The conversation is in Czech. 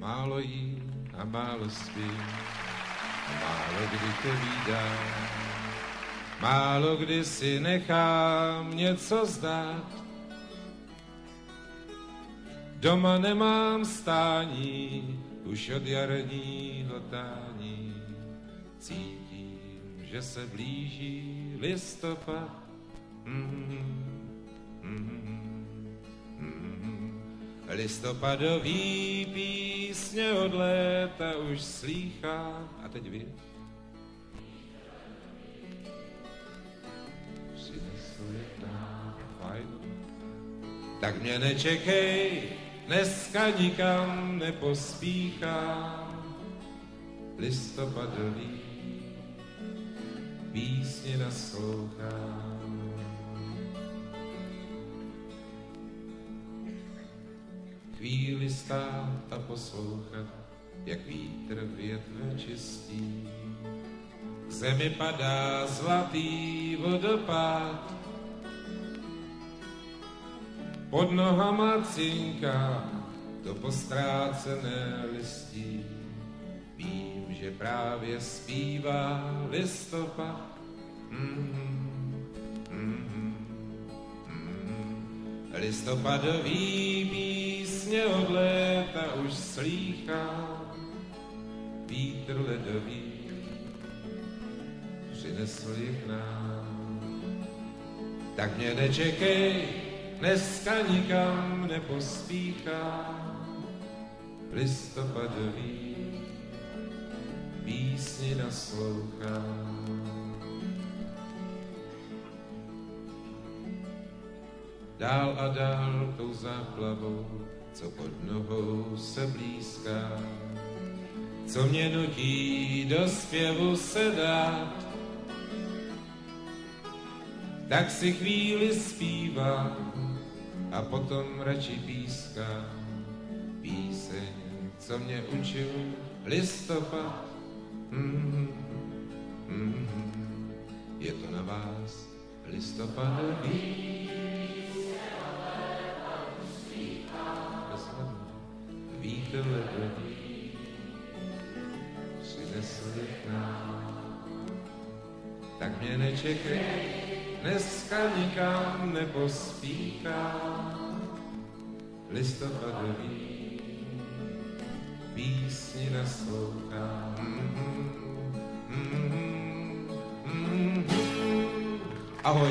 málo jí a málo spí, a málo kdy tě vídám. Málo kdy si nechám něco zdát, Doma nemám stání, už od jarního tání. Cítím, že se blíží listopad. Listopadový písně od léta už slýchám. A teď vy? Tak mě nečekej, dneska nikam nepospíchám. Listopadový písně naslouchám. Chvíli stát a poslouchat, jak vítr větve čistí. K zemi padá zlatý vodopád, pod nohama cinká to postrácené listí. Vím, že právě zpívá listopad. Mm-hmm, mm-hmm, mm-hmm. Listopadový písně od léta už slýchá. Vítr ledový přinesl jich nám. Tak mě nečekej, dneska nikam nepospíchá listopadový písni naslouchá. Dál a dál tou záplavou, co pod nohou se blízká, co mě nutí do zpěvu se dát, tak si chvíli zpívám, a potom radši píská píseň, co mě učil listopad. Mm-hmm. Mm-hmm. Je to na vás listopadový. Vítr ledový přinesl k nám. Tak mě nečekej, dneska nikam nepospíchá listopadový písni naslouchá. Mm-hmm, mm-hmm, mm-hmm. Ahoj.